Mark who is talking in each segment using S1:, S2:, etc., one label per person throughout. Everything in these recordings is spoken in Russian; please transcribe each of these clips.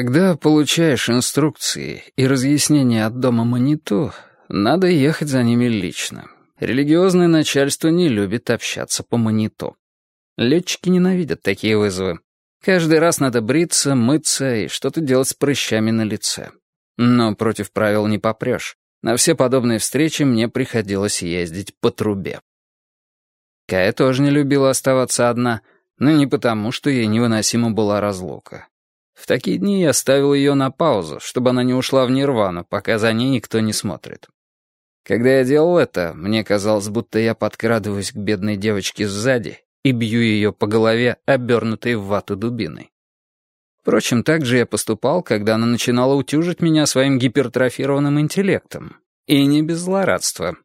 S1: Когда получаешь инструкции и разъяснения от дома Маниту, надо ехать за ними лично. Религиозное начальство не любит общаться по Маниту. Летчики ненавидят такие вызовы. Каждый раз надо бриться, мыться и что-то делать с прыщами на лице. Но против правил не попрешь. На все подобные встречи мне приходилось ездить по трубе. Кая тоже не любила оставаться одна, но не потому, что ей невыносима была разлука. В такие дни я ставил ее на паузу, чтобы она не ушла в нирвану, пока за ней никто не смотрит. Когда я делал это, мне казалось, будто я подкрадываюсь к бедной девочке сзади и бью ее по голове, обернутой в вату дубиной. Впрочем, так же я поступал, когда она начинала утюжить меня своим гипертрофированным интеллектом. И не без злорадства.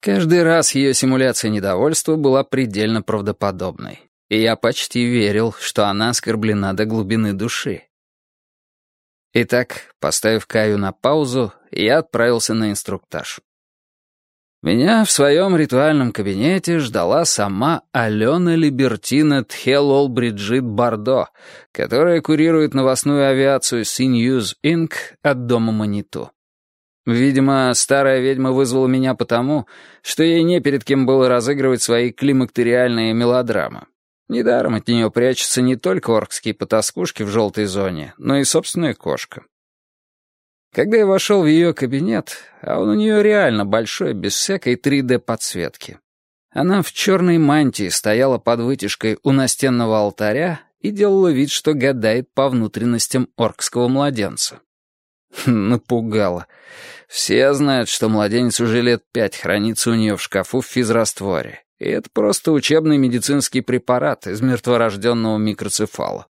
S1: Каждый раз ее симуляция недовольства была предельно правдоподобной. И я почти верил, что она оскорблена до глубины души. Итак, поставив Каю на паузу, я отправился на инструктаж. Меня в своем ритуальном кабинете ждала сама Алена Либертина Тхелол Бриджит Бардо, которая курирует новостную авиацию CNews Inc. от дома Маниту. Видимо, старая ведьма вызвала меня потому, что ей не перед кем было разыгрывать свои климактериальные мелодрамы. Недаром от нее прячутся не только оркские потаскушки в желтой зоне, но и собственная кошка. Когда я вошел в ее кабинет, а он у нее реально большой, без всякой 3D-подсветки. Она в черной мантии стояла под вытяжкой у настенного алтаря и делала вид, что гадает по внутренностям оркского младенца. Напугала. Все знают, что младенец уже лет пять хранится у нее в шкафу в физрастворе. И это просто учебный медицинский препарат из мертворожденного микроцефала.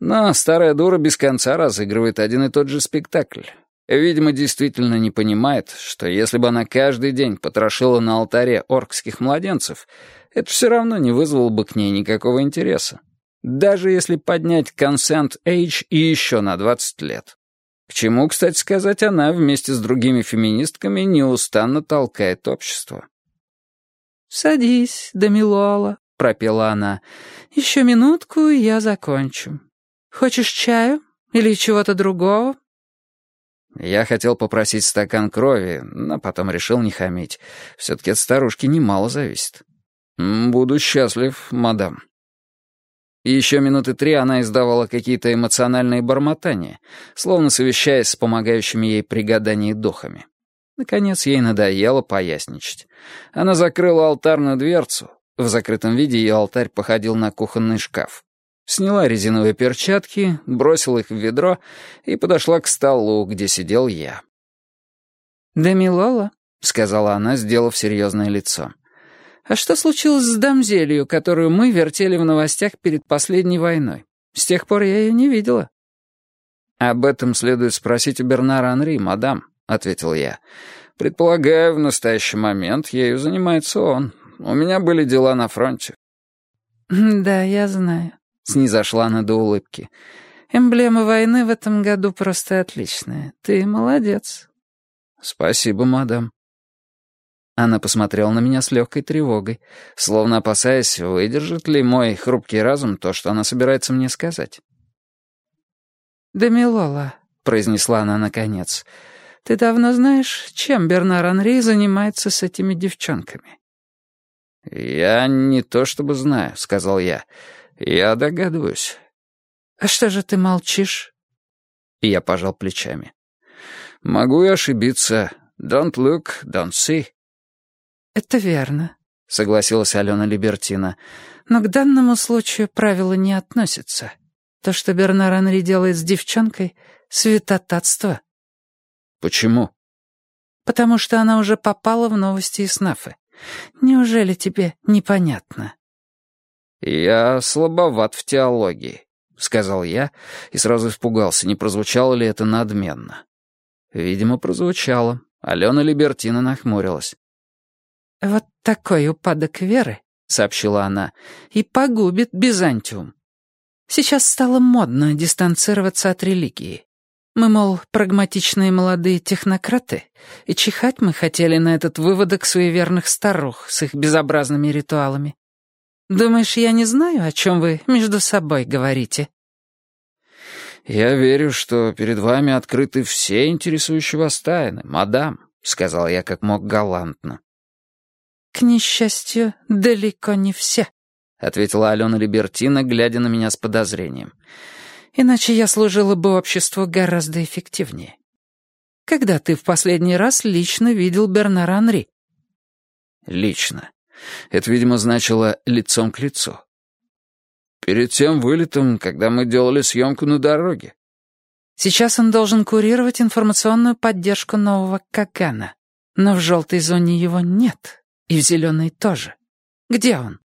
S1: Но старая дура без конца разыгрывает один и тот же спектакль. Видимо, действительно не понимает, что если бы она каждый день потрошила на алтаре оркских младенцев, это все равно не вызвало бы к ней никакого интереса. Даже если поднять consent age и еще на 20 лет. К чему, кстати сказать, она вместе с другими феминистками неустанно толкает общество.
S2: «Садись, Дамилола», — пропела она. «Еще минутку, и я закончу». Хочешь чаю? Или чего-то другого?»
S1: Я хотел попросить стакан крови, но потом решил не хамить. Все-таки от старушки немало зависит. «Буду счастлив, мадам». Еще минуты три она издавала какие-то эмоциональные бормотания, словно совещаясь с помогающими ей при гадании духами. Наконец ей надоело поясничать. Она закрыла алтарную дверцу. В закрытом виде ее алтарь походил на кухонный шкаф. Сняла резиновые перчатки, бросила их в ведро и подошла к столу, где сидел я.
S2: «Да, милола», —
S1: сказала она, сделав серьезное лицо.
S2: «А что случилось с дамзелью, которую мы вертели в новостях перед последней войной? С тех пор я ее не видела».
S1: «Об этом следует спросить у Бернара Анри, мадам», — ответил я. «Предполагаю, в настоящий момент ею занимается он. У меня были дела на фронте».
S2: «Да, я знаю»,
S1: Снизошла она до улыбки.
S2: «Эмблема войны в этом году просто отличная. Ты молодец».
S1: «Спасибо, мадам». Она посмотрела на меня с легкой тревогой, словно опасаясь, выдержит ли мой хрупкий разум то, что она собирается мне сказать.
S2: «Да, Милола», — произнесла она наконец, — «ты давно знаешь, чем Бернар Анри занимается с этими девчонками?»
S1: «Я не то чтобы знаю», — сказал я, — «Я догадываюсь».
S2: «А что же ты молчишь?»
S1: Я пожал плечами. «Могу и ошибиться. Don't look, don't see».
S2: «Это верно», — согласилась Алена Либертина. «Но к данному случаю правила не относятся. То, что Бернар Анри делает с девчонкой, — святотатство».
S1: «Почему?»
S2: «Потому что она уже попала в новости и снафы. Неужели тебе непонятно?»
S1: «Я слабоват в теологии», — сказал я и сразу испугался, не прозвучало ли это надменно. Видимо, прозвучало. Алена Либертина нахмурилась.
S2: «Вот такой упадок веры», — сообщила она, — «и погубит Бизантиум. Сейчас стало модно дистанцироваться от религии. Мы, мол, прагматичные молодые технократы, и чихать мы хотели на этот выводок суеверных старух с их безобразными ритуалами. Думаешь, я не знаю, о чем вы между собой говорите?»
S1: «Я верю, что перед вами открыты все интересующие вас тайны, мадам», — сказал я как мог галантно.
S2: «К несчастью, далеко не все», — ответила Алена Либертина, глядя на меня с подозрением. «Иначе я служила бы обществу гораздо эффективнее. Когда ты в последний раз лично видел Бернара Анри?»
S1: «Лично. Это, видимо, значило «лицом к лицу». Перед тем вылетом, когда мы делали съемку на дороге.
S2: Сейчас он должен курировать информационную поддержку нового Кагана. Но в желтой зоне его нет. И в зеленой тоже. Где он?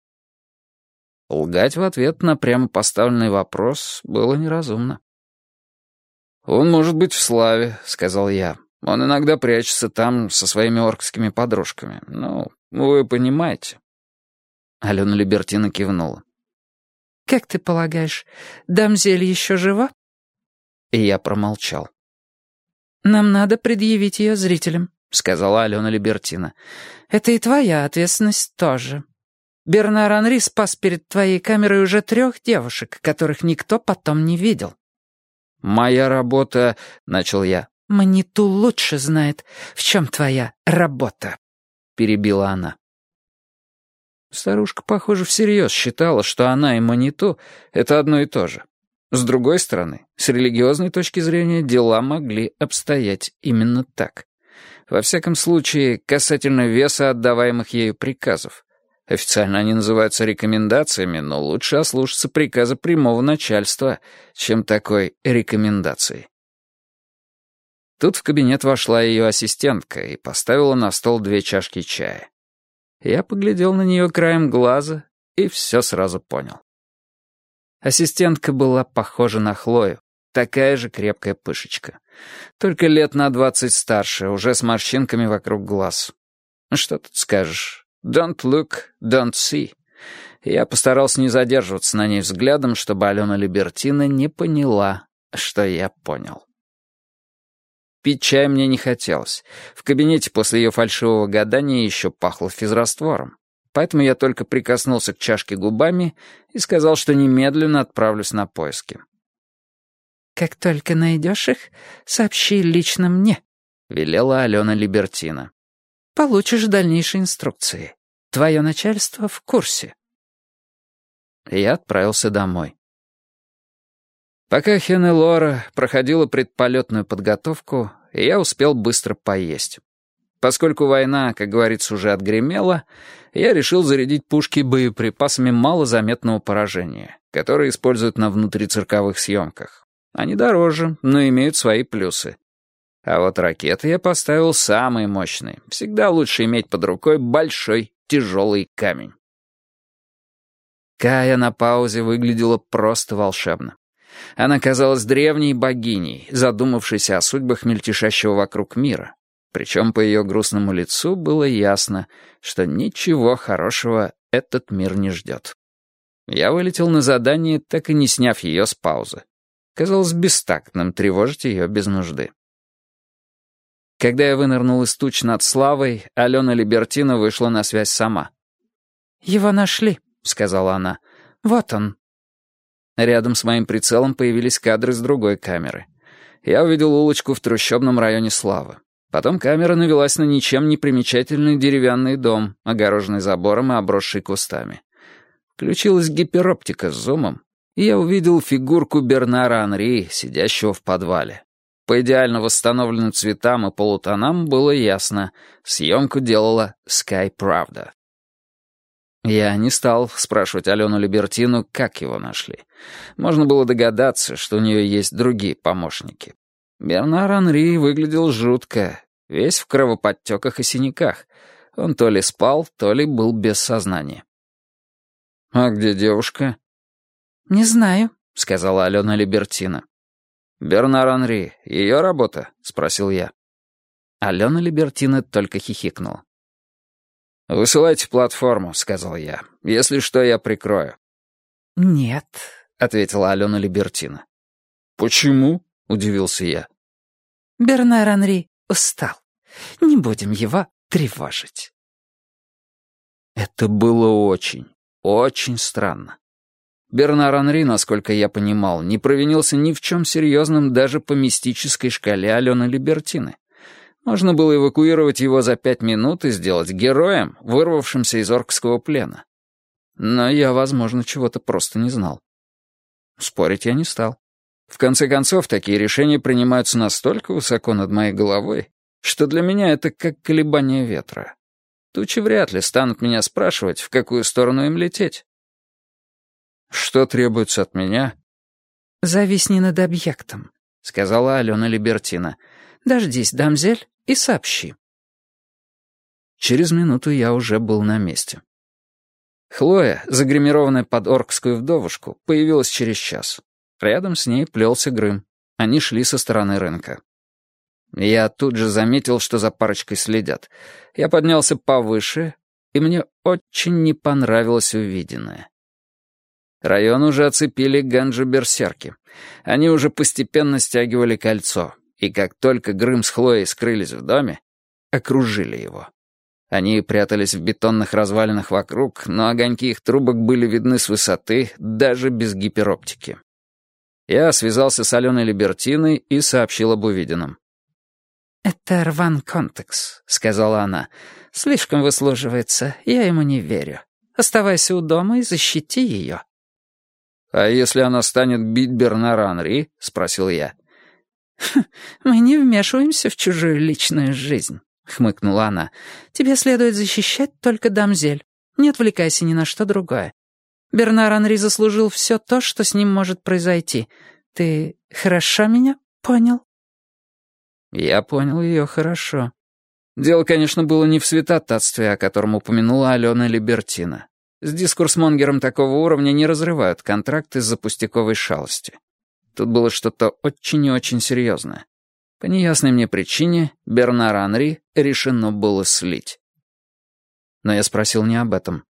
S1: Лгать в ответ на прямо поставленный вопрос было неразумно. «Он может быть в славе», — сказал я. «Он иногда прячется там со своими оркскими подружками. Ну, вы понимаете».
S2: Алена Либертина кивнула. «Как ты полагаешь, дамзель еще жива?»
S1: И я промолчал.
S2: «Нам надо предъявить ее зрителям», — сказала Алена Либертина. «Это и твоя ответственность тоже. Бернар Анри спас перед твоей камерой уже трех девушек, которых никто потом не видел».
S1: «Моя работа...» — начал я.
S2: «Маниту лучше знает, в чем твоя работа», — перебила она.
S1: Старушка, похоже, всерьез считала, что она и Маниту — это одно и то же. С другой стороны, с религиозной точки зрения, дела могли обстоять именно так. Во всяком случае, касательно веса отдаваемых ею приказов. Официально они называются рекомендациями, но лучше ослушаться приказа прямого начальства, чем такой рекомендации. Тут в кабинет вошла ее ассистентка и поставила на стол две чашки чая. Я поглядел на нее краем глаза и все сразу понял. Ассистентка была похожа на Хлою, такая же крепкая пышечка. Только лет на двадцать старше, уже с морщинками вокруг глаз. Что тут скажешь? Don't look, don't see. Я постарался не задерживаться на ней взглядом, чтобы Алена Либертина не поняла, что я понял. Пить чай мне не хотелось. В кабинете после ее фальшивого гадания еще пахло физраствором. Поэтому я только прикоснулся к чашке губами и сказал, что немедленно отправлюсь на поиски.
S2: «Как только найдешь их, сообщи лично мне», —
S1: велела Алена Либертина.
S2: «Получишь дальнейшие инструкции. Твое начальство в курсе».
S1: Я отправился домой. Пока Хен Лора проходила предполетную подготовку, я успел быстро поесть. Поскольку война, как говорится, уже отгремела, я решил зарядить пушки боеприпасами малозаметного поражения, которые используют на внутрицирковых съемках. Они дороже, но имеют свои плюсы. А вот ракеты я поставил самые мощные. Всегда лучше иметь под рукой большой тяжелый камень. Кая на паузе выглядела просто волшебно. Она казалась древней богиней, задумавшейся о судьбах мельтешащего вокруг мира. Причем по ее грустному лицу было ясно, что ничего хорошего этот мир не ждет. Я вылетел на задание, так и не сняв ее с паузы. Казалось бестактным тревожить ее без нужды. Когда я вынырнул из туч над Славой, Алена Либертина вышла на связь сама.
S2: «Его нашли», — сказала она. «Вот он,
S1: Рядом с моим прицелом появились кадры с другой камеры. Я увидел улочку в трущобном районе Славы. Потом камера навелась на ничем не примечательный деревянный дом, огороженный забором и обросший кустами. Включилась гипероптика с зумом, и я увидел фигурку Бернара Анри, сидящего в подвале. По идеально восстановленным цветам и полутонам было ясно — съемку делала Sky Правда. Я не стал спрашивать Алену Либертину, как его нашли. Можно было догадаться, что у нее есть другие помощники. Бернар Анри выглядел жутко, весь в кровоподтеках и синяках. Он то ли спал, то ли был без сознания. «А где девушка?»
S2: «Не знаю», —
S1: сказала Алена Либертина. «Бернар Анри, ее работа?» — спросил я. Алена Либертина только хихикнула. «Высылайте платформу», — сказал я. «Если что, я прикрою».
S2: «Нет», —
S1: ответила Алена Либертина. «Почему?» — удивился я.
S2: «Бернар Анри устал. Не будем его тревожить».
S1: Это было очень, очень странно. Бернар Анри, насколько я понимал, не провинился ни в чем серьезном даже по мистической шкале Алены Либертины. Можно было эвакуировать его за пять минут и сделать героем, вырвавшимся из оркского плена. Но я, возможно, чего-то просто не знал. Спорить я не стал. В конце концов, такие решения принимаются настолько высоко над моей головой, что для меня это как колебание ветра. Тучи вряд ли станут меня спрашивать, в какую сторону им лететь. «Что требуется от меня?»
S2: «Зависни над объектом», — сказала Алена Либертина. «Дождись, дамзель, и сообщи».
S1: Через минуту я уже был на месте. Хлоя, загримированная под оркскую вдовушку, появилась через час. Рядом с ней плелся Грым. Они шли со стороны рынка. Я тут же заметил, что за парочкой следят. Я поднялся повыше, и мне очень не понравилось увиденное. Район уже оцепили ганджи-берсерки. Они уже постепенно стягивали кольцо, и как только Грым с Хлоей скрылись в доме, окружили его. Они прятались в бетонных развалинах вокруг, но огоньки их трубок были видны с высоты, даже без гипероптики. Я связался с Аленой Либертиной и сообщил об увиденном.
S2: «Это Рван Контекс», — сказала она. «Слишком выслуживается, я ему не верю. Оставайся у дома и защити ее».
S1: «А если она станет бить Бернара Анри?» — спросил я.
S2: «Мы не вмешиваемся в чужую личную жизнь», — хмыкнула она. «Тебе следует защищать только дамзель. Не отвлекайся ни на что другое. Бернар Анри заслужил все то, что с ним может произойти. Ты хорошо меня понял?»
S1: Я понял ее хорошо. Дело, конечно, было не в святотатстве, о котором упомянула Алена Либертина. С дискурсмонгером такого уровня не разрывают контракт из-за пустяковой шалости. Тут было что-то очень и очень серьезное. По неясной мне причине Бернара Анри решено было слить. Но я спросил не об этом.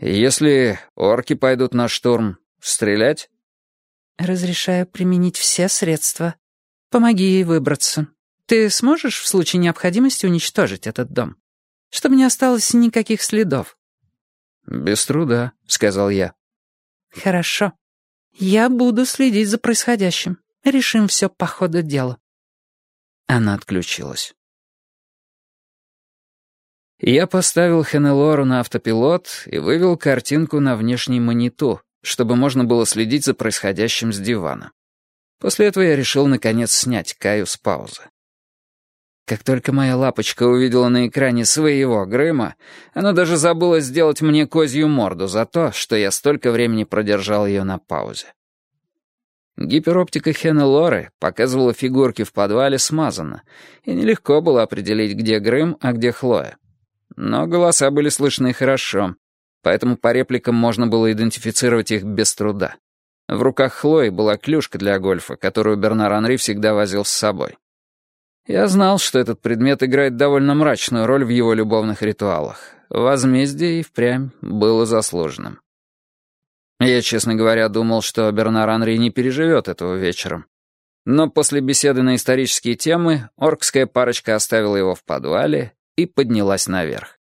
S1: «Если орки пойдут на штурм, стрелять?»
S2: «Разрешаю применить все средства. Помоги ей выбраться. Ты сможешь в случае необходимости уничтожить этот дом? Чтобы не осталось никаких следов».
S1: «Без труда», — сказал я.
S2: «Хорошо. Я буду следить за происходящим. Решим все по ходу дела».
S1: Она отключилась. Я поставил Хенелору на автопилот и вывел картинку на внешний монитор, чтобы можно было следить за происходящим с дивана. После этого я решил, наконец, снять Каю с паузы. Как только моя лапочка увидела на экране своего Грыма, она даже забыла сделать мне козью морду за то, что я столько времени продержал ее на паузе. Гипероптика Хена Лоры показывала фигурки в подвале смазанно, и нелегко было определить, где Грым, а где Хлоя. Но голоса были слышны хорошо, поэтому по репликам можно было идентифицировать их без труда. В руках Хлои была клюшка для гольфа, которую Бернар Анри всегда возил с собой. Я знал, что этот предмет играет довольно мрачную роль в его любовных ритуалах. Возмездие и впрямь было заслуженным. Я, честно говоря, думал, что Бернар Анри не переживет этого вечером. Но после беседы на исторические темы оркская парочка оставила его в подвале и поднялась наверх.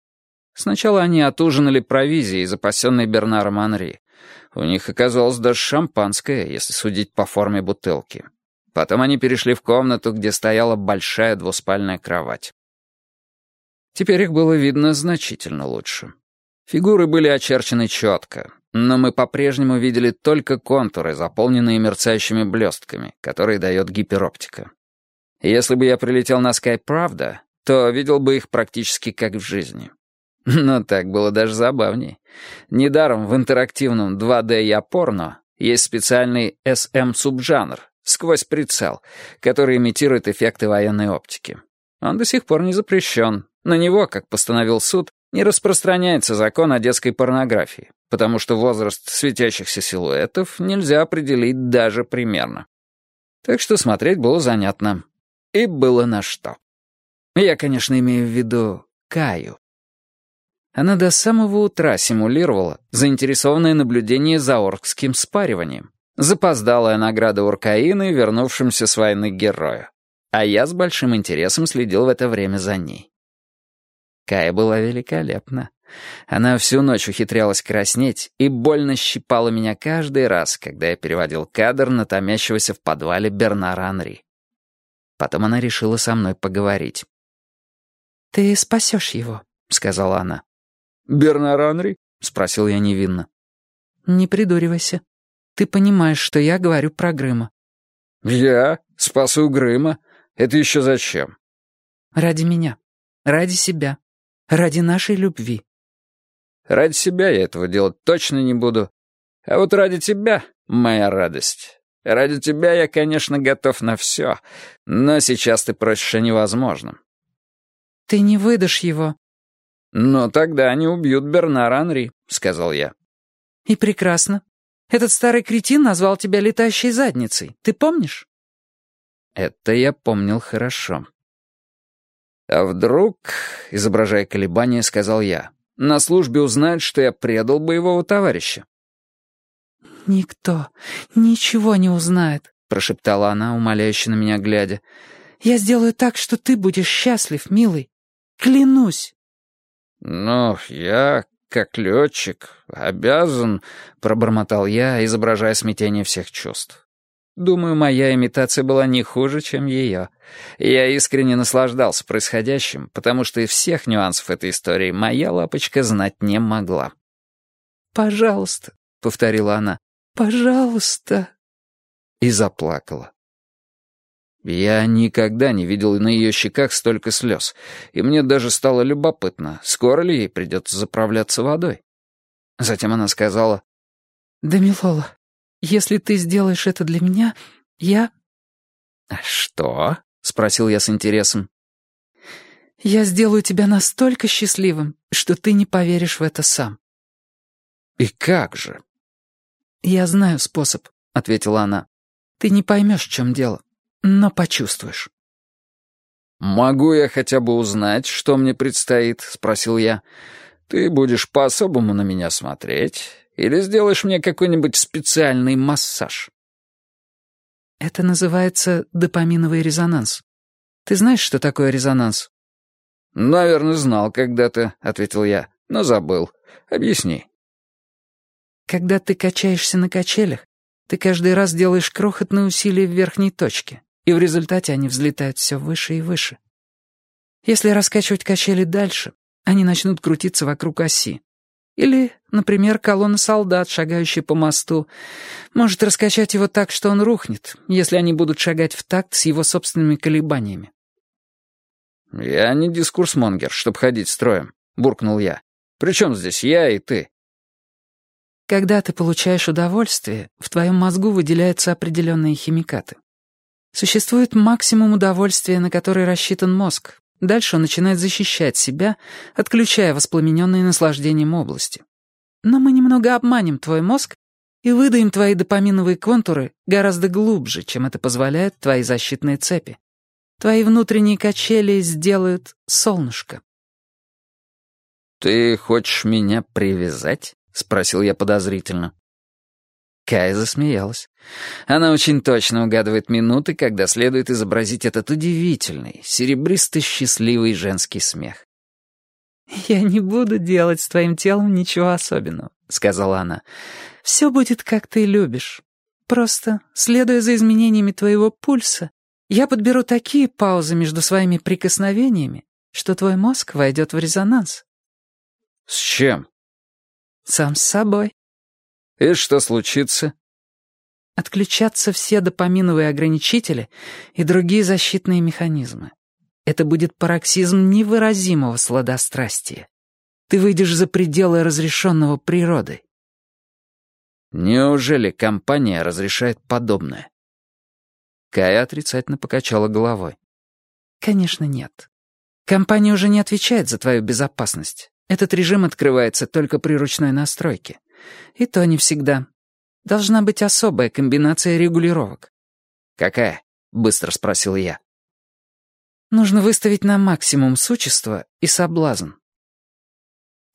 S1: Сначала они отужинали провизией, запасенной Бернаром Анри. У них оказалось даже шампанское, если судить по форме бутылки. Потом они перешли в комнату, где стояла большая двуспальная кровать. Теперь их было видно значительно лучше. Фигуры были очерчены четко, но мы по-прежнему видели только контуры, заполненные мерцающими блестками, которые дает гипероптика. Если бы я прилетел на Sky Правда, то видел бы их практически как в жизни. Но так было даже забавней. Недаром в интерактивном 2D я порно есть специальный SM-субжанр, сквозь прицел, который имитирует эффекты военной оптики. Он до сих пор не запрещен. На него, как постановил суд, не распространяется закон о детской порнографии, потому что возраст светящихся силуэтов нельзя определить даже примерно. Так что смотреть было занятно. И было на что. Я, конечно, имею в виду Каю. Она до самого утра симулировала заинтересованное наблюдение за оркским спариванием. Запоздалая награда Уркаины, вернувшимся с войны герою. А я с большим интересом следил в это время за ней. Кая была великолепна. Она всю ночь ухитрялась краснеть и больно щипала меня каждый раз, когда я переводил кадр на томящегося в подвале Бернара Анри. Потом она решила со мной поговорить.
S2: «Ты спасешь его», — сказала она.
S1: «Бернар Анри?» — спросил я невинно.
S2: «Не придуривайся. Ты понимаешь, что я говорю про Грыма».
S1: «Я? Спасу Грыма? Это еще зачем?»
S2: «Ради меня. Ради себя. Ради нашей любви».
S1: «Ради себя я этого делать точно не буду. А вот ради тебя — моя радость. Ради тебя я, конечно, готов на все, но сейчас ты просишь о невозможном».
S2: «Ты не выдашь его».
S1: «Но тогда они убьют Бернара Анри», — сказал я.
S2: «И прекрасно. Этот старый кретин назвал тебя летающей задницей. Ты помнишь?»
S1: Это я помнил хорошо. «А вдруг, — изображая колебания, сказал я, — на службе узнают, что я предал боевого товарища?»
S2: «Никто ничего не узнает», — прошептала она, умоляюще на меня глядя. «Я сделаю так, что ты будешь счастлив, милый. Клянусь».
S1: «Ну, я, как летчик, обязан», — пробормотал я, изображая смятение всех чувств. Думаю, моя имитация была не хуже, чем ее. Я искренне наслаждался происходящим, потому что из всех нюансов этой истории моя лапочка знать не могла.
S2: «Пожалуйста», — повторила она, — «пожалуйста».
S1: И заплакала. Я никогда не видел на ее щеках столько слез, и мне даже стало любопытно, скоро ли ей придется заправляться водой. Затем она сказала,
S2: «Да, Милола, если ты сделаешь это для меня, я...»
S1: «Что?» — спросил я с интересом.
S2: «Я сделаю тебя настолько счастливым, что ты не поверишь в это сам».
S1: «И как же?»
S2: «Я знаю способ», — ответила она. «Ты не поймешь, в чем дело, но почувствуешь».
S1: «Могу я хотя бы узнать, что мне предстоит?» — спросил я. «Ты будешь по-особому на меня смотреть или сделаешь мне какой-нибудь специальный массаж?»
S2: «Это называется допаминовый резонанс. Ты знаешь, что такое резонанс?»
S1: «Наверное, знал когда-то», — ответил я, — «но забыл. Объясни».
S2: «Когда ты качаешься на качелях, ты каждый раз делаешь крохотные усилия в верхней точке, и в результате они взлетают все выше и выше. Если раскачивать качели дальше, они начнут крутиться вокруг оси. Или, например, колонна солдат, шагающая по мосту, может раскачать его так, что он рухнет, если они будут шагать в такт с его собственными колебаниями.
S1: «Я не дискурсмонгер, чтоб ходить строем», — буркнул я. «При чем здесь я и ты?»
S2: Когда ты получаешь удовольствие, в твоем мозгу выделяются определенные химикаты. Существует максимум удовольствия, на который рассчитан мозг, Дальше он начинает защищать себя, отключая воспламененные наслаждением области. Но мы немного обманем твой мозг и выдаем твои допаминовые контуры гораздо глубже, чем это позволяют твои защитные цепи. Твои внутренние качели сделают солнышко.
S1: «Ты хочешь меня привязать?» — спросил я подозрительно. Кая засмеялась. Она очень точно угадывает минуты, когда следует изобразить этот удивительный, серебристо-счастливый женский смех.
S2: «Я не буду делать с твоим телом ничего особенного», — сказала она. «Все будет, как ты любишь. Просто, следуя за изменениями твоего пульса, я подберу такие паузы между своими прикосновениями, что твой мозг войдет в резонанс».
S1: «С чем?»
S2: «Сам с собой».
S1: И что случится?
S2: Отключатся все допаминовые ограничители и другие защитные механизмы. Это будет пароксизм невыразимого сладострастия. Ты выйдешь за пределы разрешенного природой.
S1: Неужели компания разрешает подобное? Кая отрицательно покачала головой.
S2: Конечно, нет. Компания уже не отвечает за твою безопасность. Этот режим открывается только при ручной настройке. И то не всегда. Должна быть особая комбинация регулировок.
S1: «Какая?» — быстро спросил я.
S2: Нужно выставить на максимум существа и соблазн.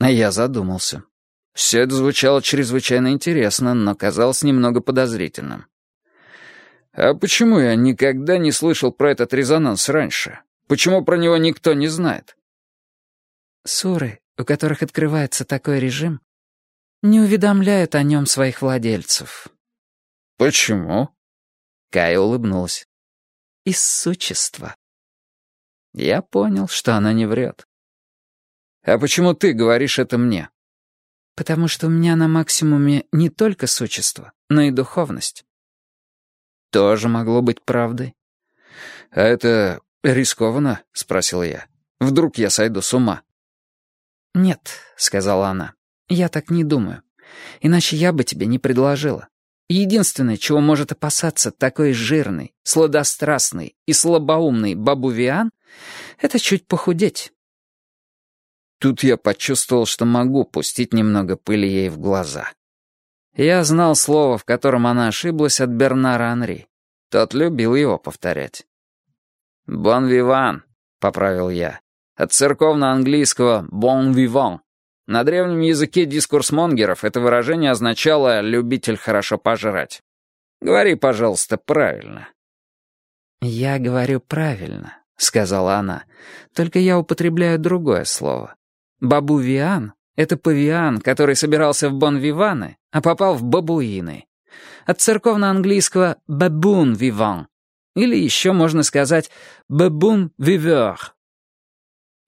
S1: А я задумался. Все это звучало чрезвычайно интересно, но казалось немного подозрительным. А почему я никогда не слышал про этот резонанс раньше? Почему про него никто не знает?
S2: Суры, у которых открывается такой режим, не уведомляют о нем своих владельцев.
S1: «Почему?»
S2: Кая улыбнулась. «Из существа». Я понял, что она не врет.
S1: «А почему ты говоришь это мне?»
S2: «Потому что у меня на максимуме не только существо, но и духовность».
S1: «Тоже могло быть правдой». «А это рискованно?» — спросил я. «Вдруг я сойду с ума?»
S2: «Нет», — сказала она, — «я так не думаю. Иначе я бы тебе не предложила. Единственное, чего может опасаться такой жирный, сладострастный и слабоумный бабувиан, это чуть похудеть».
S1: Тут я почувствовал, что могу пустить немного пыли ей в глаза. Я знал слово, в котором она ошиблась от Бернара Анри. Тот любил его повторять. «Бон виван», — поправил я. От церковно-английского «bon vivant». На древнем языке дискурс монгеров это выражение означало «любитель хорошо пожрать». Говори, пожалуйста, правильно.
S2: «Я говорю правильно», — сказала она. «Только я употребляю другое слово. Бабувиан — это павиан, который собирался в бон-виваны, а попал в бабуины. От церковно-английского «бабун-виван». Или еще можно сказать «бабун-вивер».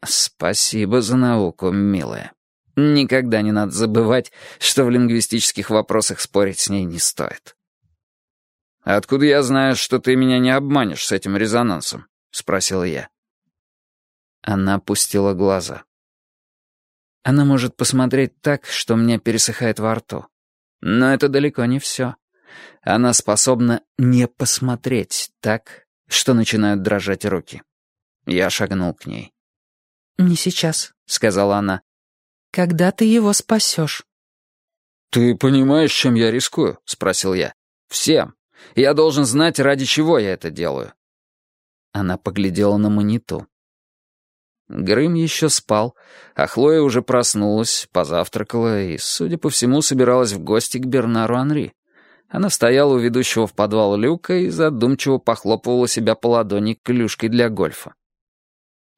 S1: «Спасибо за науку, милая. Никогда не надо забывать, что в лингвистических вопросах спорить с ней не стоит». «Откуда я знаю, что ты меня не обманешь с этим резонансом?» — спросил я. Она опустила глаза. Она может посмотреть так, что мне пересыхает во рту. Но это далеко не все. Она способна не посмотреть так, что начинают дрожать руки. Я шагнул к ней.
S2: «Не сейчас», — сказала она. «Когда ты его спасешь?»
S1: «Ты понимаешь, чем я рискую?» — спросил я. «Всем. Я должен знать, ради чего я это делаю». Она поглядела на маниту. Грым еще спал, а Хлоя уже проснулась, позавтракала и, судя по всему, собиралась в гости к Бернару Анри. Она стояла у ведущего в подвал люка и задумчиво похлопывала себя по ладони клюшкой для гольфа.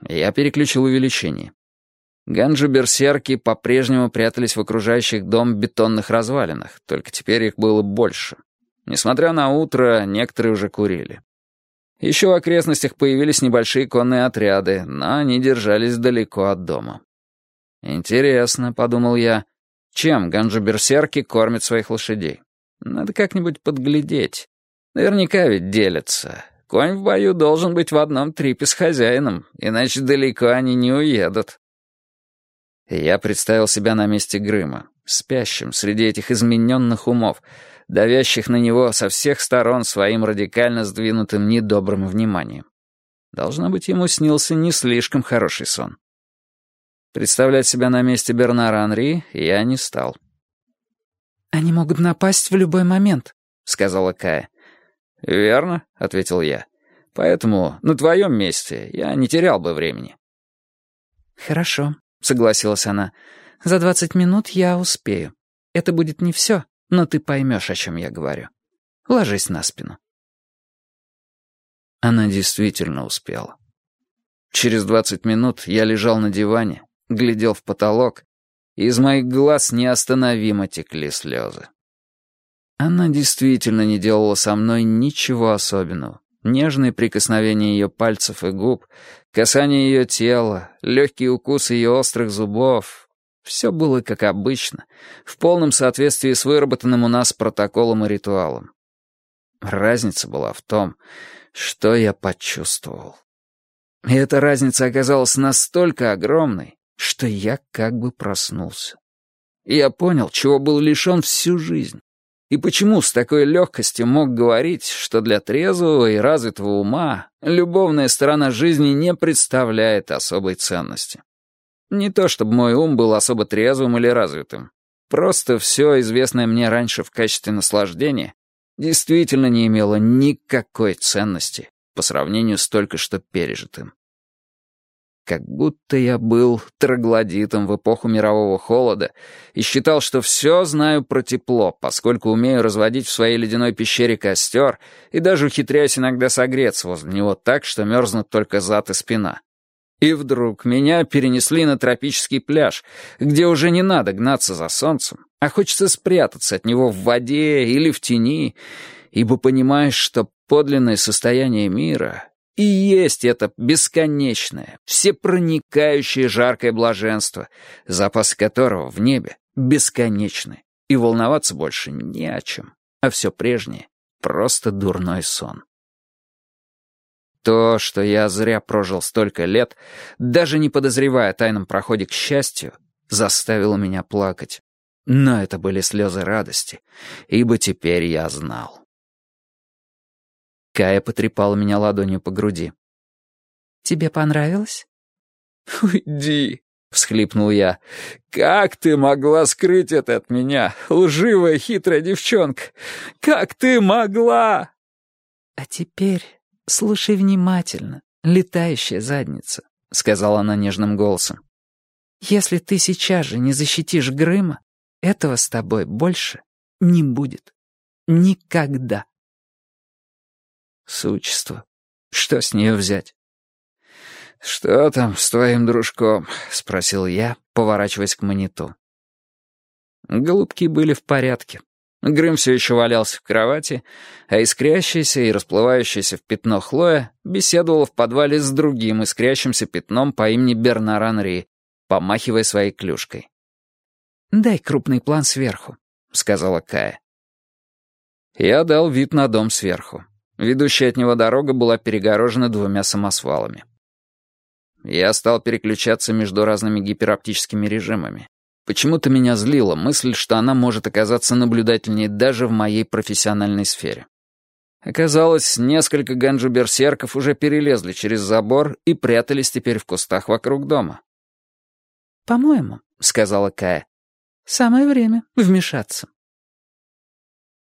S1: Я переключил увеличение. Ганджи-берсерки по-прежнему прятались в окружающих дом бетонных развалинах, только теперь их было больше. Несмотря на утро, некоторые уже курили. Еще в окрестностях появились небольшие конные отряды, но они держались далеко от дома. «Интересно», — подумал я, — «чем ганджи-берсерки кормят своих лошадей? Надо как-нибудь подглядеть. Наверняка ведь делятся. Конь в бою должен быть в одном трипе с хозяином, иначе далеко они не уедут. Я представил себя на месте Грыма, спящим среди этих измененных умов, давящих на него со всех сторон своим радикально сдвинутым недобрым вниманием. Должно быть, ему снился не слишком хороший сон. Представлять себя на месте Бернара Анри я не стал.
S2: «Они могут напасть в любой момент», — сказала Кая.
S1: «Верно», — ответил я. «Поэтому на твоем месте я не терял бы времени».
S2: «Хорошо», — согласилась она. «За двадцать минут я успею. Это будет не все, но ты поймешь, о чем я говорю. Ложись на спину».
S1: Она действительно успела. Через двадцать минут я лежал на диване, глядел в потолок, и из моих глаз неостановимо текли слезы. Она действительно не делала со мной ничего особенного. Нежные прикосновения ее пальцев и губ, касание ее тела, легкие укусы ее острых зубов — все было как обычно, в полном соответствии с выработанным у нас протоколом и ритуалом. Разница была в том, что я почувствовал. И эта разница оказалась настолько огромной, что я как бы проснулся. И я понял, чего был лишен всю жизнь. И почему с такой легкостью мог говорить, что для трезвого и развитого ума любовная сторона жизни не представляет особой ценности? Не то чтобы мой ум был особо трезвым или развитым. Просто все известное мне раньше в качестве наслаждения действительно не имело никакой ценности по сравнению с только что пережитым. Как будто я был троглодитом в эпоху мирового холода и считал, что все знаю про тепло, поскольку умею разводить в своей ледяной пещере костер и даже ухитряюсь иногда согреться возле него так, что мерзнут только зад и спина. И вдруг меня перенесли на тропический пляж, где уже не надо гнаться за солнцем, а хочется спрятаться от него в воде или в тени, ибо понимаешь, что подлинное состояние мира и есть это бесконечное, всепроникающее жаркое блаженство, запасы которого в небе бесконечны, и волноваться больше не о чем, а все прежнее — просто дурной сон. То, что я зря прожил столько лет, даже не подозревая о тайном проходе к счастью, заставило меня плакать. Но это были слезы радости, ибо теперь я знал. Кая потрепала меня ладонью по груди.
S2: «Тебе понравилось?»
S1: «Уйди!» — всхлипнул я. «Как ты могла скрыть это от меня, лживая хитрая девчонка? Как ты могла?»
S2: «А теперь «Слушай внимательно, летающая задница», — сказала она нежным голосом. «Если ты сейчас же не защитишь Грыма, этого с тобой больше не будет. Никогда».
S1: Существо. Что с нее взять? «Что там с твоим дружком?» — спросил я, поворачиваясь к мониту. Голубки были в порядке. Грым все еще валялся в кровати, а искрящаяся и расплывающаяся в пятно Хлоя беседовала в подвале с другим искрящимся пятном по имени Бернар Анри, помахивая своей клюшкой.
S2: «Дай крупный план сверху», — сказала Кая.
S1: Я дал вид на дом сверху. Ведущая от него дорога была перегорожена двумя самосвалами. Я стал переключаться между разными гипероптическими режимами. Почему-то меня злила мысль, что она может оказаться наблюдательнее даже в моей профессиональной сфере. Оказалось, несколько ганджу-берсерков уже перелезли через забор и прятались теперь в кустах вокруг дома.
S2: «По-моему», — сказала Кая, — «самое время вмешаться».